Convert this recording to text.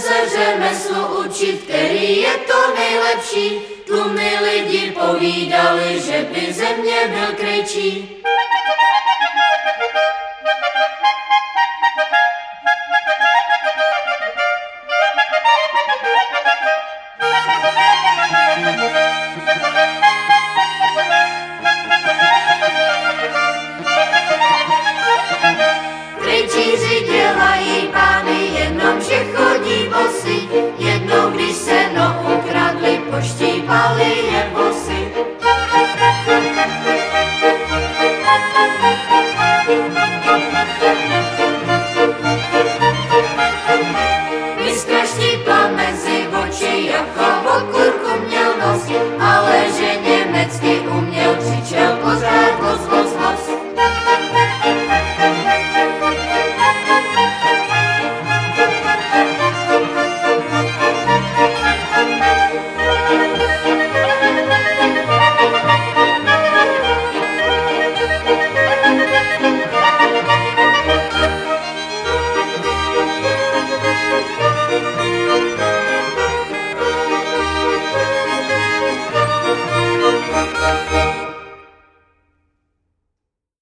jsem se řemeslu učit, který je to nejlepší. Tlumy lidi povídali, že by ze mě byl krejčí. Krejčíři dělají além é você.